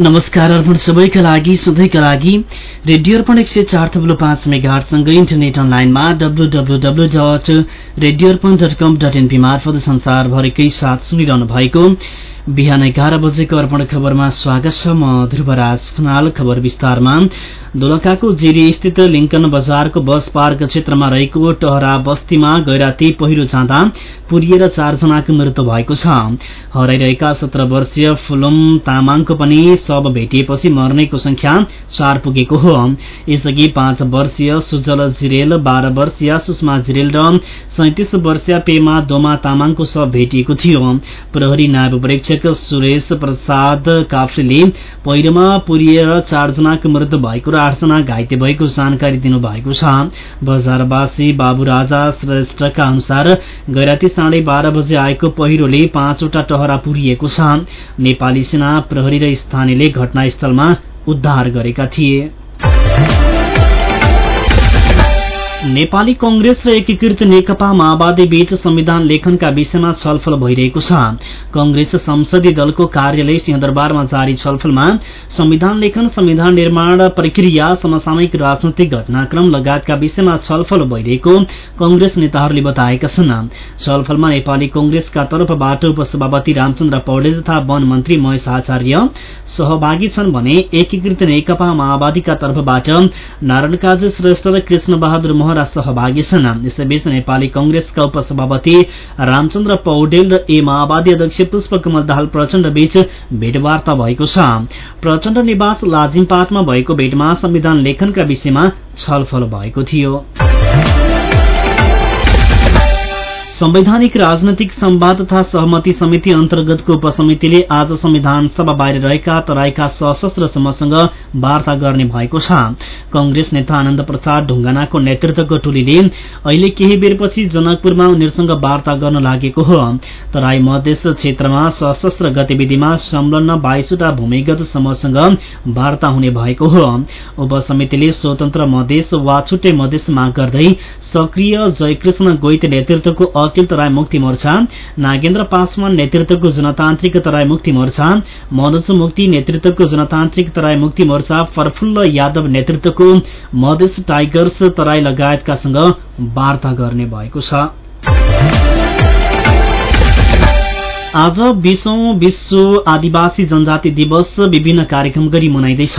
नमस्कार अर्पण सबैका लागि सधैँका लागि रेडियो अर्पण एक सय चार थब्लु पाँच मेगाहरूसँगै इन्टरनेट अनलाइनमा डब्लूडब्लूडब्लू dot radio Arpan dot com dot np मार्फत संसारभरिकै साथ सुनिरहनु भएको बिहान एघार बजेको अर्पण खबरमा स्वागत छ म ध्रुवराज खनाल। खबर विस्तारमा। दोलखाको जिरी स्थित लिङ्कन बजारको बस पार्क क्षेत्रमा रहेको टहरा बस्तीमा गैराती पहिरो जाँदा पुरिएर चारजनाको मृत्यु भएको छ। हराइरहेका सत्र वर्षीय फुलुम तामाङको पनि शव भेटिएपछि मर्नेको संख्या चार पुगेको हो। यसअघि पाँच वर्षीय सुजल जिरेल बाह्र वर्षीय सुषमा जिरेल र सैतिस वर्षीय पेमा दोमा तामाङको शव भेटिएको थियो। प्रहरी नायब परीक्षक सुरेश प्रसाद काफ्रेले पहिरोमा पुरिएर चारजनाको मृत्यु भएको र आठजना घाइते भएको जानकारी दिनुभएको छ। बजारवासी बाबु राजा श्रेष्ठका अनुसार गैराती साढे बाह्र बजे आएको पहिरोले पाँचवटा टहरा पुरिएको छ। नेपाली सेना प्रहरी र स्थानीयले घटनास्थलमा उद्धार गरेका थिए। नेपाली कंग्रेस र एकीकृत नेकपा माओवादी बीच संविधान लेखनका विषयमा छलफल भइरहेको छ। कंग्रेस संसदीय दलको कार्यालय सिंहदरबारमा जारी छलफलमा संविधान लेखन संविधान निर्माण प्रक्रिया समसामयिक राजनैतिक घटनाक्रम लगायतका विषयमा छलफल भइरहेको कंग्रेस नेताहरूले बताएका छन्। छलफलमा नेपाली कंग्रेसका तर्फबाट उपसभापति रामचन्द्र पौडेल तथा वन मन्त्री महेश आचार्य सहभागी छन् भने एकीकृत नेकपा माओवादीका तर्फबाट नारायण काजी श्रेष्ठ र कृष्ण बहादुर महरा सहभागी छन्। यसैबीच नेपाली कंग्रेसका उपसभापति रामचन्द्र पौडेल र ए माओवादी अध्यक्ष पुष्पकमल दाहाल प्रचण्ड बीच भेटवार्ता भएको छ। प्रचण्ड निवास लाजिमपाटमा भएको भेटमा संविधान लेखनका विषयमा छलफल भएको थियो। संवैधानिक राजनैतिक सम्वाद तथा सहमति समिति अन्तर्गतको उपसमितिले आज संविधान सभा बाहिर रहेका तराईका सशस्त्र समूहसँग वार्ता गर्ने भएको छ। कंग्रेस नेता आनन्द प्रसाद ढुङ्गानाको नेतृत्वको टोलीले अहिले केही बेरपछि जनकपुरमा उनीहरूसँग वार्ता गर्न लागेको हो। तराई मधेस क्षेत्रमा सशस्त्र गतिविधिमा संलग्न बाइसवटा भूमिगत समूहसँग वार्ता हुने भएको हो। उपसमितिले स्वतन्त्र मधेस वा छुट्टै मधेस माग गर्दै सक्रिय जयकृष्ण गोइत नेतृत्वको अखिल तराई मुक्ति मोर्चा नागेन्द्र पासवान नेतृत्वको जनतान्त्रिक तराई मुक्ति मोर्चा मनोज मुक्ति नेतृत्वको जनतान्त्रिक तराई मुक्ति मोर्चा प्रफुल्ल यादव नेतृत्वको मधेस टाइगर्स तराई लगायतकासँग वार्ता गर्ने भएको छ। आज बीसौं विश्व आदिवासी जनजाति दिवस विभिन्न कार्यक्रम गरी मनाइँदैछ।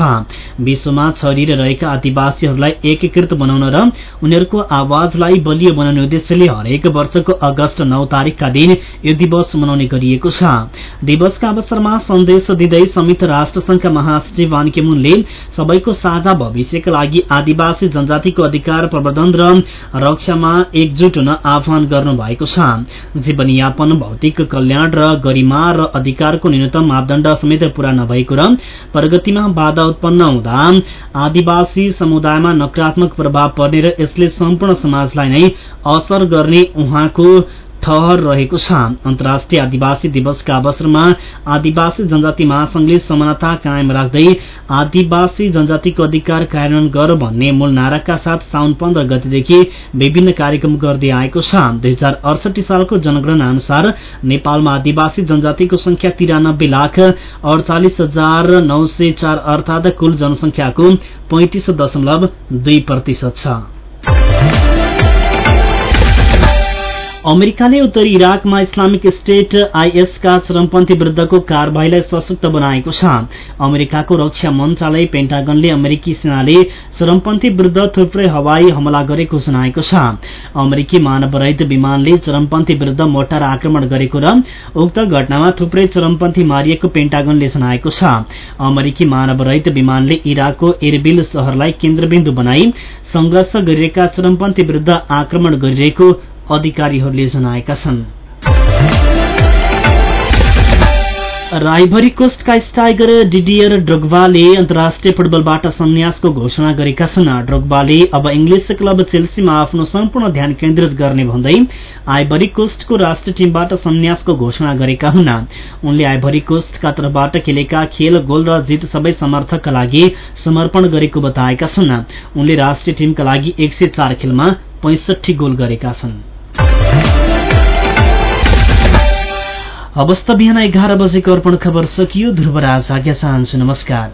विश्वमा छरिएर रहेका आदिवासीहरूलाई एकीकृत बनाउन र उनीहरूको आवाजलाई बलियो बनाउने उद्देश्यले हरेक वर्षको अगस्त नौ तारीकका दिन यो दिवस मनाउने गरिएको छ। दिवसका अवसरमा सन्देश दिँदै संयुक्त राष्ट्र संघका महासचिव वानकेमुनले सबैको साझा भविष्यका लागि आदिवासी जनजातिको अधिकार प्रवर्धन र रक्षामा एकजुट हुन आह्वान गर्नु भएको छ। जीवनयापन भौतिक कल्याण गरिमा र अधिकारको न्यूनतम मापदण्ड समेत पूरा नभएको र प्रगतिमा बाधा उत्पन्न हुँदा आदिवासी समुदायमा नकारात्मक प्रभाव पर्ने र यसले सम्पूर्ण समाजलाई नै असर गर्ने उहाँको ठहर रहेको छ। अन्तर्राष्ट्रिय आदिवासी दिवसका अवसरमा आदिवासी जनजाति महासंघले समानता कायम राख्दै आदिवासी जनजातिको अधिकार कार्यान्वयन गर भन्ने मूल नाराका साथ साउन पन्ध्र गतिदेखि विभिन्न कार्यक्रम गर्दै आएको छ। दुई हजार अडसठी सालको जनगणना अनुसार नेपालमा आदिवासी जनजातिको संख्या तिरानब्बे लाख अडचालिस हजार नौ सय चार अर्थात कुल जनसंख्याको पैंतिस दशमलव दुई प्रतिशत छ। अमेरिकाले उत्तरी इराकमा इस्लामिक स्टेट आइएसका चरमपन्थी विरूद्धको कार्यवाहीलाई सशक्त बनाएको छ। अमेरिकाको रक्षा मन्त्रालय पेन्टागनले अमेरिकी सेनाले चरमपन्थी विरूद्ध थुप्रै हवाई हमला गरेको जनाएको छ। अमेरिकी मानवरहित विमानले चरमपन्थी विरूद्ध मोटार आक्रमण गरेको र उक्त घटनामा थुप्रै चरमपन्थी मारिएको पेन्टागनले जनाएको छ। अमेरिकी मानवरहित विमानले इराकको एरबिल शहरलाई केन्द्रबिन्दु बनाई संघर्ष गरिरहेका चरमपन्थी विरूद्ध आक्रमण गरिरहेको अधिकारीहरूले जनाएका छन्। राइभरी कोस्टका स्टाइगर डिडियर ड्रोग्बाले अन्तर्राष्ट्रिय फुटबलबाट संन्यासको घोषणा गरेका छन्। ड्रोग्बाले अब इंग्लिस क्लब चेल्सीमा आफ्नो सम्पूर्ण ध्यान केन्द्रित गर्ने भन्दै आइभरी कोस्टको राष्ट्रिय टीमबाट संन्यासको घोषणा गरेका हुन्। उनले आइभरी कोस्टका तर्फबाट खेलेका खेल गोल र जित सबै समर्थकका लागि समर्पण गरेको बताएका छन्। उनले राष्ट्रिय टीमका लागि एक खेलमा पैंसठी गोल गरेका छन्। अवस्था बिहान एघार बजेको अर्पण खबर सकियो। ध्रुवराज आज्ञा चाहन्छु। नमस्कार।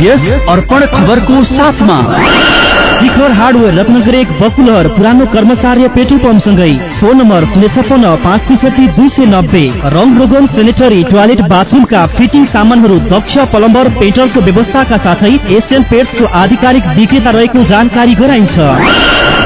यस अर्पण खबरको साथमा शिखर हार्डवेयर रत्नगर एक बकुलर पुरानो कर्मचार्य पेट्रोल पम्पसँगै फोन नम्बर शून्य छप्पन्न पाँच त्रिसठी दुई सय नब्बे रङ रोगन सेनेटरी टोयलेट बाथरुमका फिटिङ सामानहरू दक्ष प्लम्बर पेट्रोलको व्यवस्थाका साथै एसियन पेट्सको आधिकारिक विक्रेता रहेको जानकारी गराइन्छ।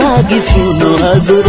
लागि सुन्नु हजुर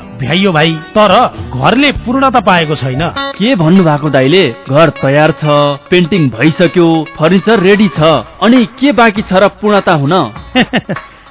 भ्याइयो भाइ तर घरले पूर्णता पाएको छैन। के भन्नु भएको दाइले घर तयार छ पेन्टिङ भइसक्यो फर्निचर रेडी छ अनि के बाँकी छ र पूर्णता हुन?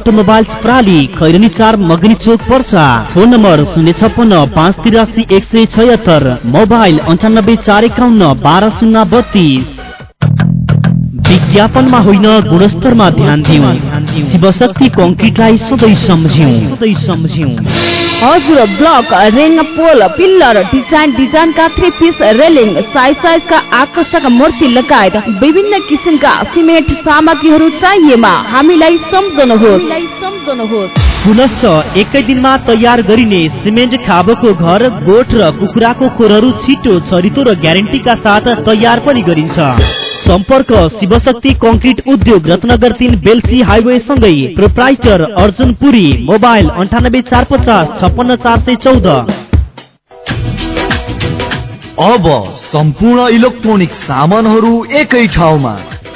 अटोमोबाइल्स प्राली खैरनी चार मगनी चोक पर्सा। फोन नम्बर शून्य छप्पन्न पाँच तिरासी एक सय छयत्तर मोबाइल अन्ठानब्बे चार एकाउन्न बाह्र शून्य बत्तिस। विज्ञापनमा होइन गुणस्तरमा ध्यान दिउँ। शिवशक्ति कङ्क्रिटलाई सधैँ सम्झ्यौँ सधैँ सम्झ्यौँ हजुर block ring pole pillar design डिजाइनका three piece railing size साइजका आकर्षक मूर्ति लगायत विभिन्न किसिमका सिमेन्ट सामग्रीहरू चाहिएमा हामीलाई सम्झनुहोस्। सम्झनुहोस्। पुनश्च एकै दिनमा तयार गरिने सिमेन्ट खाबोको घर गोठ र कुखुराको खोरहरू छिटो छरितो र ग्यारेन्टीका साथ तयार पनि गरिन्छ। सम्पर्क शिवशक्ति कङ्क्रिट उद्योग रत्नगर तिन बेलसी हाइवे सँगै प्रोप्राइटर अर्जुन पुरी मोबाइल अन्ठानब्बे चार पचास छप्पन्न चार सय चौध। अब सम्पूर्ण इलेक्ट्रोनिक सामानहरू एकै ठाउँमा।